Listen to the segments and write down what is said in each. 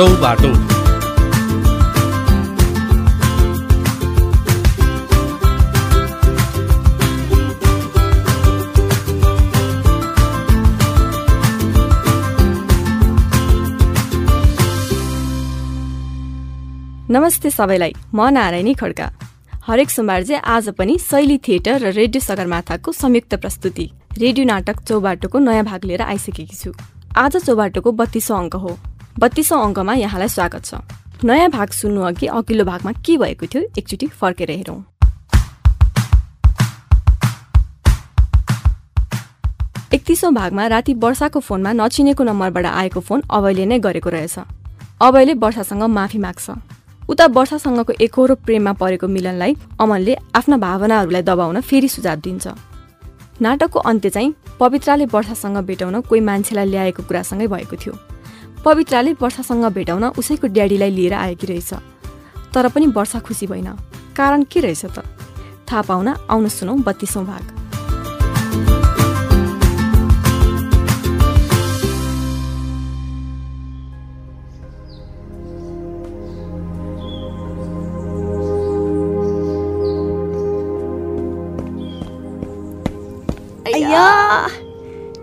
चौबाटो नमस्ते सबैलाई म नारायणी खड्का। हरेक सोमबार चाहिँ आज पनि शैली थिएटर र रेडियो सगरमाथाको संयुक्त प्रस्तुति रेडियो नाटक चौबाटोको नयाँ भाग लिएर आइसकेकी छु। आज चौबाटोको बत्तीसौँ अङ्क हो। बत्तीसौँ अङ्कमा यहाँलाई स्वागत छ। नयाँ भाग सुन्नु अघि अघिल्लो भागमा के भएको थियो एकचोटि फर्केर हेरौँ। एकतिसौँ भागमा राति वर्षाको फोनमा नचिनेको नम्बरबाट आएको फोन अभयले नै गरेको रहेछ। अभयले वर्षासँग माफी माग्छ। उता वर्षासँगको एकहोरो प्रेममा परेको मिलनलाई अमनले आफ्ना भावनाहरूलाई दबाउन फेरि सुझाव दिन्छ। नाटकको अन्त्य चाहिँ पवित्राले वर्षासँग भेटाउन कोही मान्छेलाई ल्याएको कुरासँगै भएको थियो। पवित्राले वर्षासँग भेटाउन उसैको ड्याडीलाई लिएर आएकी रहेछ। तर पनि वर्षा खुसी भएन। कारण के रहेछ त? थाहा पाउन आउन सुनौ बत्तीसौँ भाग।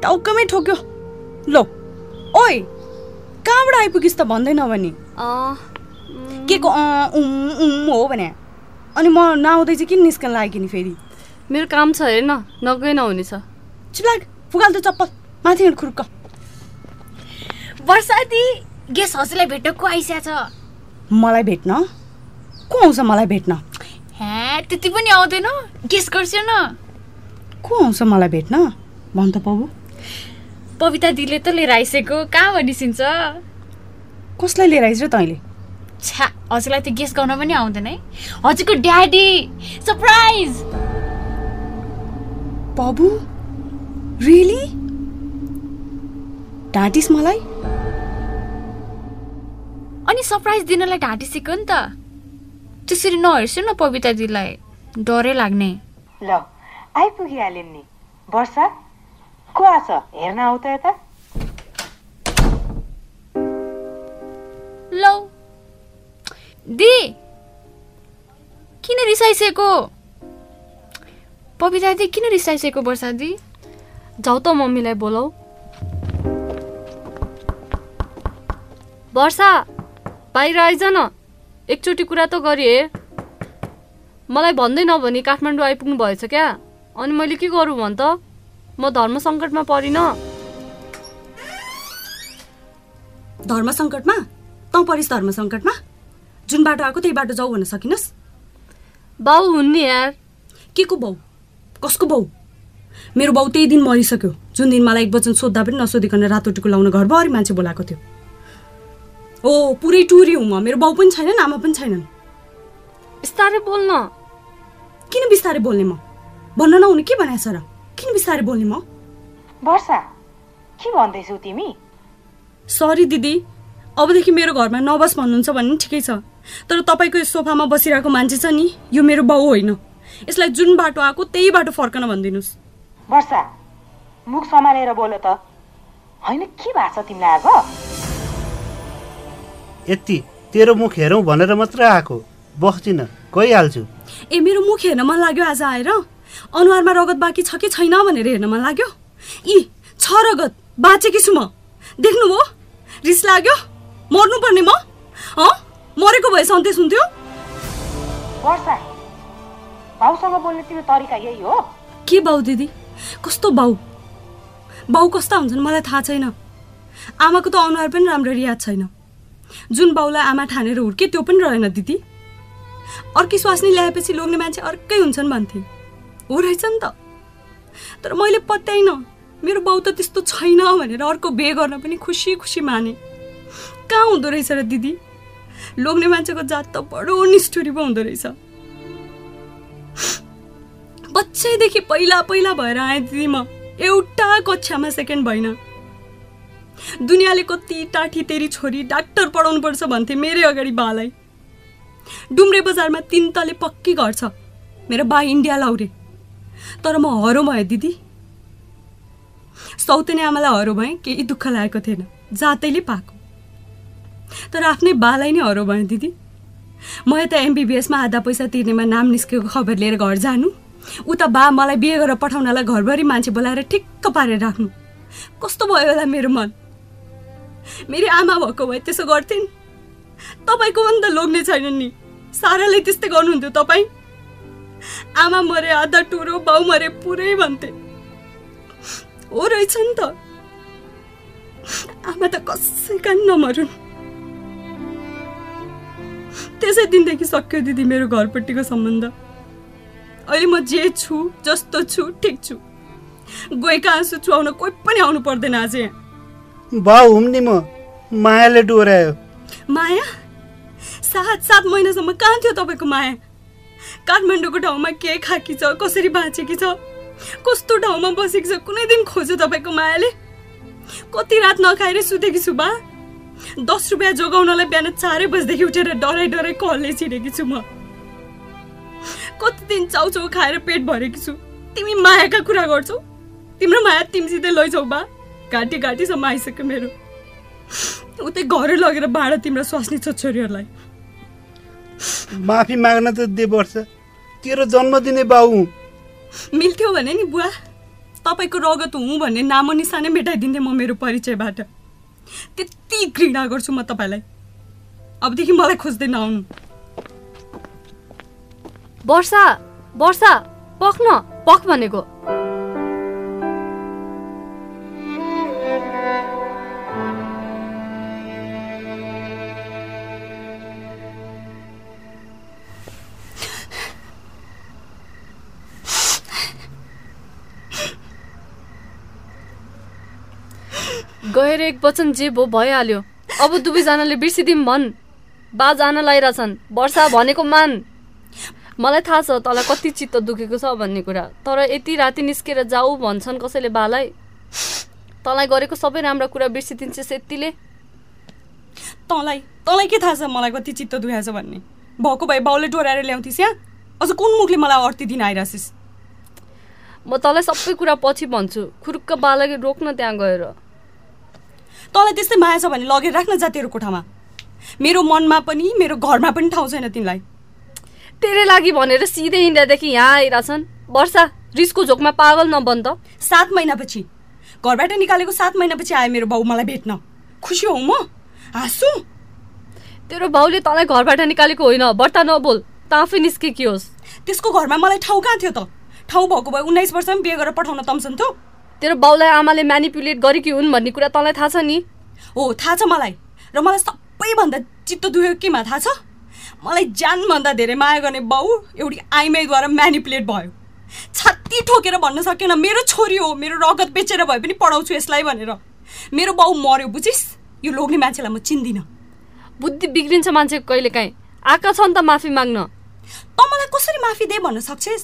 टाउकमै ठोक्यो। लो ओइ! कहाँबाट आइपुगिस् त भन्दैन भने। के को उम् हो भने? अनि म नआउँदै चाहिँ किन निस्कन लाग्यो नि फेरि? मेरो काम छ हेर्न नगए नहुने छ। चिप्लाग फुगाल त चप्पल माथि हिँड खुर्क। वर्षादी गेस हजुरलाई भेट्न को आइस्या छ? मलाई भेट्न? को आउँछ मलाई भेट्न? हे त्यति पनि आउँदैन। गेस गर्छु न। को आउँछ मलाई भेट्न? भन् त बाबु। पविता दिदीले त लिएर आइसकेको कहाँ निस्किन्छ कसलाई लिएर आइस र तैँले? छ्या हजुरलाई त गेस गर्न पनि आउँदैन है। हजुरको ड्याडी सरप्राइज बाबु? रियली ढाँटिस मलाई? अनि सरप्राइज दिनलाई ढाँटिसक्यो नि त। त्यसरी नहेर्छु न पविता दिदीलाई। डरै लाग्ने। ल आइपुगिहालिन् नि। वर्षा? को आछ हेर्न आऊ त यता लौ दि किन रिसाइसकेको पविता दिदी किन रिसाइसकेको वर्षा दि जाउ त मम्मीलाई बोलाऊ वर्षा बाहिर आइज न एकचोटि कुरा त गरेँ मलाई भन्दै नभनी काठमाडौँ आइपुग्नु भएछ क्या अनि मैले के गरौँ भन् त म धर्म सङ्कटमा परिन। धर्म सङ्कटमा? तँ परिस् धर्म सङ्कटमा? जुन बाटो आएको त्यही बाटो जाऊ भन्न सकिनस्? बाउ हुन् नि यार। के को बाउ? कसको बाउ? मेरो बाउ त्यही दिन मरिसक्यो। जुन दिन मलाई एक वचन सोद्धा पनि नसोधिकन रातो टिको लाउन घरभरि मान्छे बोलाएको थियो। ओ पुरै टुरी हुँ म। मेरो बाउ पनि छैनन् आमा पनि छैनन्। बिस्तारै बोल्न। किन बिस्तारै बोल्ने म? भन्न नहुने के भनेछ र? किन बिस्तारै बोल्ने म? वर्षा के भन्दैछौ तिमी? सरी दिदी। अबदेखि मेरो घरमा नबस भन्नुहुन्छ भने ठिकै छ। तर तपाईँको यो सोफामा बसिरहेको मान्छे छ नि यो मेरो बाउ होइन। यसलाई जुन बाटो आएको त्यही बाटो फर्कन भनिदिनुहोस्। वर्षा मुख सम्हालेर बोल त। होइन के भएको छ तिमीलाई आज? यति तेरो मुख हेरौँ भनेर मात्रै आएको। बस्दिनँ गइहाल्छु। ए मेरो मुख हेर्न मन लाग्यो आज आएर? अनुहारमा रगत बाँकी छ कि छैन भनेर हेर्न मन लाग्यो। यी छ रगत बाँचेकी छु म। देख्नुभयो रिस लाग्यो? मर्नुपर्ने म? हँ मरेको भए सन्देश हुन्थ्यो? वर्षा भाउसँग बोल्ने तिम्रो तरिका यही हो। के बाउ दिदी? कस्तो बाउ बाउ कस्ता हुन्छन् मलाई थाहा छैन। आमाको त अनुहार पनि राम्ररी याद छैन। जुन बाउलाई आमा ठानेर हुर्के त्यो पनि रहेन दिदी। अर्कै स्वास्नी ल्याएपछि लोग्ने मान्छे अर्कै हुन्छन् भन्थे। हो रहेछ नि त। तर मैले पत्याइनँ। मेरो बाउ त त्यस्तो छैन भनेर अर्को बिहे गर्न पनि खुसी खुसी माने। कहाँ हुँदो रहेछ र दिदी? लोग्ने मान्छेको जात त बडो निष्ठुरी पो हुँदो रहेछ। बच्चैदेखि पहिला पहिला भएर आएँ दिदी म। एउटा कक्षामा सेकेन्ड भइन दुनियाँले कति टाठी तेरी छोरी डाक्टर पढाउनु पर्छ भन्थे मेरै अगाडि बालाई। डुम्रे बजारमा तिन तले पक्की घर छ मेरो बा इन्डिया लाउरे। तर म हरो भएँ दिदी। सौतेने आमालाई हरो भएँ केही दुःख लागेको थिएन। जातैले पाएको। तर आफ्नै बालाई नै हरो भयो दिदी। म यता एमबिबिएसमा आधा पैसा तिर्नेमा नाम निस्केको खबर लिएर घर जानु। उता बा मलाई बिहे गरेर पठाउनलाई घरभरि मान्छे बोलाएर ठिक्क पारेर राख्नु। कस्तो भयो होला मेरो मन? मेरो आमा भएको भए त्यसो गर्थेन्? तपाईँको पनि त लोग्ने छैन नि। साराले त्यस्तै गर्नुहुन्थ्यो तपाईँ। आमा मरे आधा टुरो बाउ मरे पुरै भन्थे। हो रहेछ नि त। आमा त कसैका नमरुन्। त्यसै दिनदेखि सक्यो दिदी मेरो घरपट्टिको सम्बन्ध। अहिले म जे छु जस्तो छु ठिक छु। गएका आँसु चुहाउन कोही पनि आउनु पर्दैन आज। यहाँ बाउ हुम् नि म। मायाले डोर्यायो। माया? सात सात महिनासम्म कहाँ थियो तपाईँको माया? काठमाडौँको ठाउँमा के खाएकी छ कसरी बाँचेकी छ कस्तो ठाउँमा बसेकी छ कुनै दिन खोज्यो तपाईँको मायाले? कति रात नखाएर सुतेकी छु बा। दस रुपियाँ जोगाउनलाई बिहान चारै बजीदेखि उठेर डराइ डराइ कलले छिरेकी छु म। कति दिन चाउचाउ खाएर पेट भरेकी छु। तिमी मायाका कुरा गर्छौ। तिम्रो माया तिमीसितै लैछौ बा। घाँटी घाँटीसम्म आइसक्यो मेरो। उतै घरै लगेर भाँडा तिम्रो स्वास्नी छोरीहरूलाई। माफी माग्न त दे वर्ष। तेरो जन्म दिने बाउ। हुँ। मिल्थ्यो भने नि बुवा। तपाईँको रगत हुँ भन्ने नामो निशानै मेटाइदिन्थेँ म मेरो परिचयबाट। त्यति घृणा गर्छु म तपाईँलाई। अबदेखि मलाई खोज्दै नआउनु। वर्षा वर्षा पख न पख भनेको। गएर एक वचन जे भो भइहाल्यो। अब दुवैजनाले बिर्सिदिउँ भन्। बा जान लागिरहेछन् वर्षा भनेको मान। मलाई थाहा छ तँलाई कति चित्त दुखेको छ भन्ने कुरा। तर यति राति निस्केर जाऊ भन्छन् कसैले बालाई। तँलाई गरेको सबै राम्रा कुरा बिर्सिदिन्छस् यतिले तँलाई तँलाई के थाहा छ मलाई कति चित्त दुखाएको छ भन्ने? भएको भए बाउले डोराएर ल्याउँथिस् यहाँ अझ कुन मुखले मलाई अर्ती दिन आइरहेछिस् म तँलाई सबै कुरा पछि भन्छु। खुरुक्क बालाई रोक्न त्यहाँ गएर। तँलाई त्यस्तै माया छ भने लगेर राख्न जा तेरो कोठामा। मेरो मनमा पनि मेरो घरमा पनि ठाउँ छैन तिमीलाई। तेरे लागि भनेर सिधै इन्डियादेखि यहाँ आइरहेछन्। वर्षा रिसको झोकमा पागल नबन त। सात महिनापछि घरबाट निकालेको सात महिनापछि आयो मेरो बाउ मलाई भेट्न। खुसी हौ म? हाँसु? तेरो बाउले तँलाई घरबाट निकालेको होइन। बट्टा नबोल। त आफै निस्के के होस्। त्यसको घरमा मलाई ठाउँ कहाँ थियो त? ठाउँ भएको भए उन्नाइस वर्षमा बिहे गरेर पठाउन तम्सन्थ्यो? तेरो बाउलाई आमाले म्यानिपुलेट गरेकी हुन् भन्ने कुरा तँलाई थाहा छ नि? हो थाहा छ मलाई। र मलाई सबैभन्दा चित्त दुखेको केमा थाहा छ? मलाई ज्यानभन्दा धेरै माया गर्ने बाउ एउटी आइमाईद्वारा म्यानिपुलेट भयो। छाती ठोकेर भन्न सकेन मेरो छोरी हो मेरो रगत बेचेर भए पनि पढाउँछु यसलाई भनेर। मेरो बाउ मर्यो बुझिस्? यो लोग्ने मान्छेलाई म चिन्दिनँ। बुद्धि बिग्रिन्छ मान्छेको कहिले काहीँ आएका छन् त माफी माग्न। त मलाई कसरी माफी दे भन्न सक्छेस्?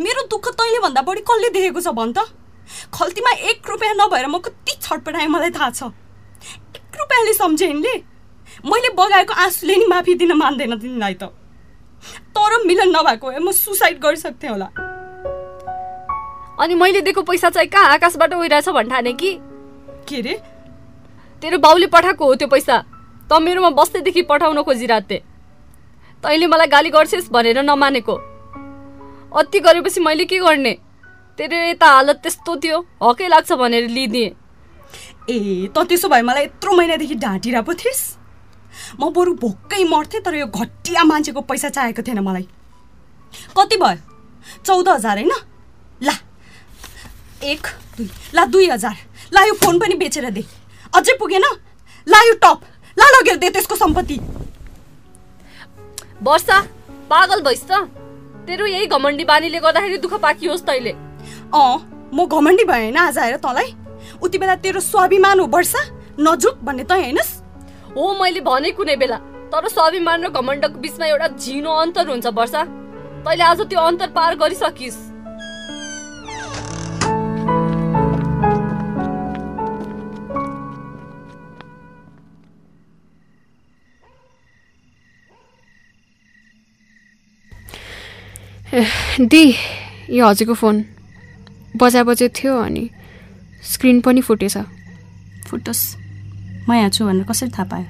मेरो दुःख तैँले भन्दा बढी कसले देखेको छ भन् त? खल्तीमा एक रुपियाँ नभएर म कति छटपटाएँ मलाई थाहा छ। एक रुपियाँले सम्झेँ यिनले। मैले बगाएको आँसुले नि माफी दिन मान्दैन तिमीलाई त। तर मिलन नभएको भए म सुसाइड गरिसक्थेँ होला। अनि मैले दिएको पैसा चाहिँ कहाँ आकाशबाट उइरहेछ भन्ठाने कि? के रे? तेरो बाउले पठाएको हो त्यो पैसा। त मेरोमा बस्दैदेखि पठाउन खोजिरहेथे तैँले मलाई गाली गर्छेस् भनेर नमानेको। अति गरेपछि मैले के गर्ने? तेरो यता हालत त्यस्तो थियो। हकै लाग्छ भनेर लिइदिएँ ए त त्यसो भए मलाई यत्रो महिनादेखि ढाँटिरहेको पो थिइस्। म बरु भोक्कै मर्थेँ तर यो घटिया मान्छेको पैसा चाहिएको थिएन मलाई। कति भयो? चौध हजार होइन? ला एक दुई ला दुई हजार। ला यो फोन पनि बेचेर दे। अझै पुगेन? ला यो टप। ला लगेर दे त्यसको सम्पत्ति। वर्षा पागल भइस् त। तेरो यही घमण्डी बानीले गर्दाखेरि दुःख पाकियोस् तैँले। अँ म घमण्डी भएँ होइन आज आएर तँलाई? उति बेला तेरो स्वाभिमान हो वर्षा नजुक भन्ने तँ हेर्नुहोस् हो मैले भने कुनै बेला। तर स्वाभिमान र घमण्डको बिचमा एउटा झिनो अन्तर हुन्छ वर्षा तैँले आज त्यो अन्तर पार गरिसकिस्। दि यो हजुरको फोन। बजा बजे थियो अनि स्क्रिन पनि फुटेछ। फुटोस्। म यहाँ छु भनेर कसरी थाहा पायो?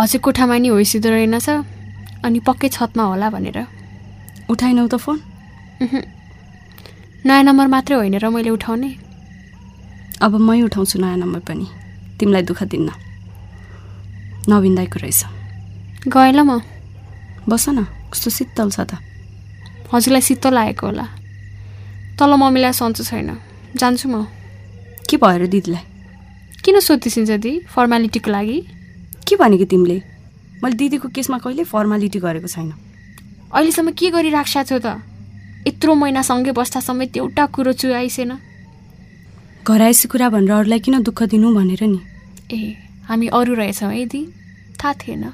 हजुर कोठामा नि होइसिँदो रहेनछ अनि पक्कै छतमा होला भनेर। उठाएनौ त फोन। नयाँ नम्बर मात्रै होइन र मैले उठाउने। अब मै उठाउँछु नयाँ नम्बर पनि। तिमीलाई दुःख दिन्न। नवीन दाईको रहेछ। गएँ ल म। बस न। कस्तो शीतल छ त। हजुरलाई शीतल लागेको होला। तल मम्मीलाई सन्चो छैन। जान्छु म। के भयो र दिदीलाई? किन सोधिसिन्छ दि फर्मालिटीको लागि? के भने कि तिमीले? मैले दिदीको केसमा कहिले फर्मालिटी गरेको छैन। अहिलेसम्म के गरिराख्छा छौ त? यत्रो महिना सँगै बस्दा समेत एउटा कुरो चुहाइसेन। घर आएपछि कुरा भनेर अरूलाई किन दुःख दिनु भनेर नि। ए हामी अरू रहेछौँ है दि। थाहा थिएन।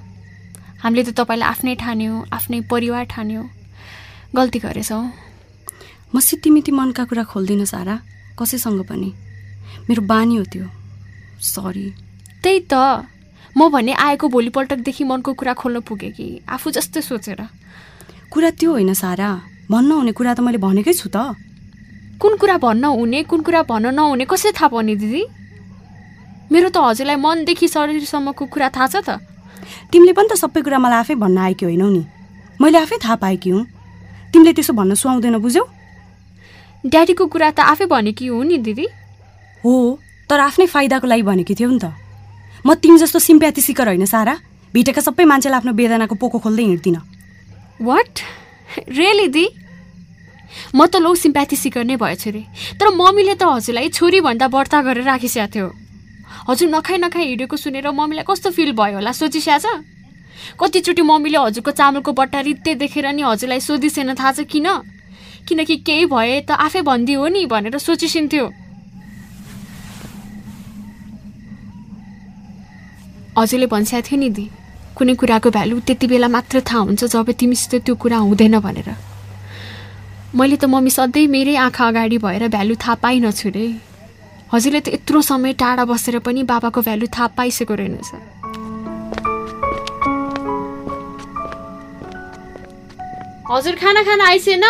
हामीले त तपाईँलाई आफ्नै ठान्यो आफ्नै परिवार ठान्यो। गल्ती गरेछौँ। म सित्तिमिति मनका कुरा खोल्दिनँ सारा। कसैसँग पनि। मेरो बानी हो त्यो। सरी त्यही त। म भने आएको भोलिपल्टदेखि मनको कुरा खोल्न पुगेँ कि। आफू जस्तै सोचेर। कुरा त्यो होइन सारा। भन्न हुने कुरा त मैले भनेकै छु त। कुन कुरा भन्न हुने कुन कुरा भन्न नहुने कसरी थाहा पाउने दिदी? मेरो त हजुरलाई मनदेखि शरीरसम्मको कुरा थाहा छ त। तिमीले पनि त सबै कुरा मलाई आफै भन्न आएकी होइनौ नि। मैले आफै थाहा पाएकी हुँ। तिमीले त्यसो भन्न सुहाउँदैन बुझ्यौ? ड्याडीको कुरा त आफै भनेकी हो नि दिदी। हो तर आफ्नै फाइदाको लागि भनेकी थियौ नि त। म तिमी जस्तो सिम्प्याथी सिकर होइन सारा। भेटेका सबै मान्छेलाई आफ्नो वेदनाको पोको खोल्दै हिँड्दिनँ। What really the? म त लो सिम्प्याथी सिकर नै भएछु रे। तर मम्मीले त हजुरलाई छोरी भन्दा व्रता गरेर राखिसकेको थियो। हजुर नखाइ नखाइ हिँडेको सुनेर मम्मीलाई कस्तो फिल भयो होला सोचिस्या छ? कतिचोटि मम्मीले हजुरको चामलको बट्टा रित्ते देखेर नि हजुरलाई सोधिसेन थाहा छ किन? किनकि केही भए त आफै भनिदियो हो नि भनेर सोचिसिन्थ्यो। हजुरले भनिसकेको थियो नि दि कुनै कुराको भ्यालु त्यति बेला मात्र थाहा हुन्छ जब तिमीसित त्यो कुरा हुँदैन भनेर। मैले त मम्मी सधैँ मेरै आँखा अगाडि भएर भ्यालु थाहा पाइनछु रे। हजुरले त यत्रो समय टाढा बसेर पनि बाबाको भ्यालु थाहा पाइसकेको रहेनछ। हजुर खाना खाना आइसेन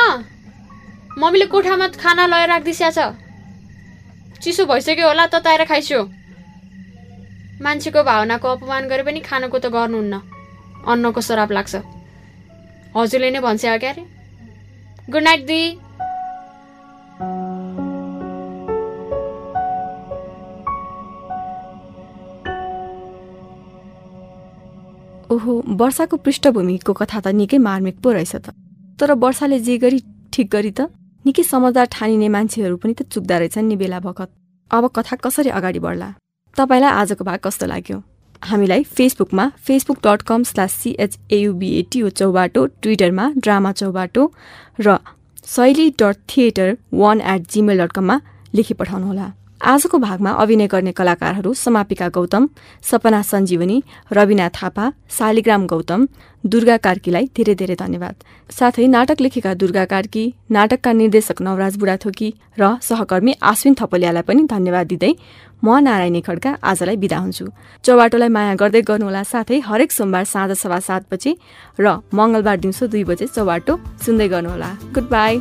मम्मीले कोठामा खाना लगाएर राखिदिस्या छ। चिसो भइसक्यो होला तताएर खाइस्यो मान्छेको भावनाको अपमान गरे पनि खानको त गर्नुहुन्न। अन्नको सराप लाग्छ। हजुरले नै भन्छ क्या अरे गुड नाइट दी ओहो वर्षाको पृष्ठभूमिको कथा त निकै मार्मिक पो रहेछ त। तर वर्षाले जे गरी ठिक गरी त? निकै समझदार ठानिने मान्छेहरू पनि त चुक्दा रहेछन् नि बेला बखत। अब कथा कसरी अगाडि बढ्ला? तपाईँलाई आजको भाग कस्तो लाग्यो? हामीलाई फेसबुकमा Facebook dot com slash CHAUBATO Chaubato ट्विटरमा ड्रामा चौबाटो र Shaili dot theatre one at Gmail dot कममा लेखी पठाउनुहोला। आजको भागमा अभिनय गर्ने कलाकारहरू समापिका गौतम सपना सञ्जीवनी रविना थापा शालिग्राम गौतम दुर्गा कार्कीलाई धेरै धेरै धन्यवाद। साथै नाटक लेखेका दुर्गा कार्की नाटकका निर्देशक नवराज बुढाथोकी र सहकर्मी आश्विन थपलियालाई पनि धन्यवाद दिँदै म नारायणी खड्का आजलाई बिदा हुन्छु। चौबाटोलाई माया गर्दै गर्नुहोला। साथै हरेक सोमबार साँझ सभा सात बजे र मङ्गलबार दिउँसो दुई बजे चौबाटो सुन्दै गर्नुहोला। Good by